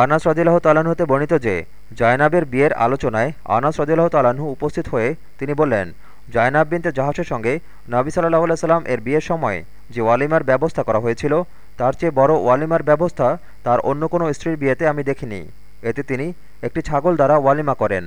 আনাস রদিল্লাহ তালাহ হতে বর্ণিত যে, জয়নাবের বিয়ের আলোচনায় আনাস রদিল্লাহ তালাহু উপস্থিত হয়ে তিনি বললেন, জয়নাব বিনতে জাহাসের সঙ্গে নাবি সাল্লাহ সাল্লাম এর বিয়ের সময় যে ওয়ালিমার ব্যবস্থা করা হয়েছিল, তার চেয়ে বড় ওয়ালিমার ব্যবস্থা তার অন্য কোনো স্ত্রীর বিয়েতে আমি দেখিনি। এতে তিনি একটি ছাগল দ্বারা ওয়ালিমা করেন।